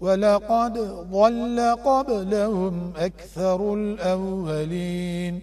ولقد ضل قبلهم أكثر الأولين.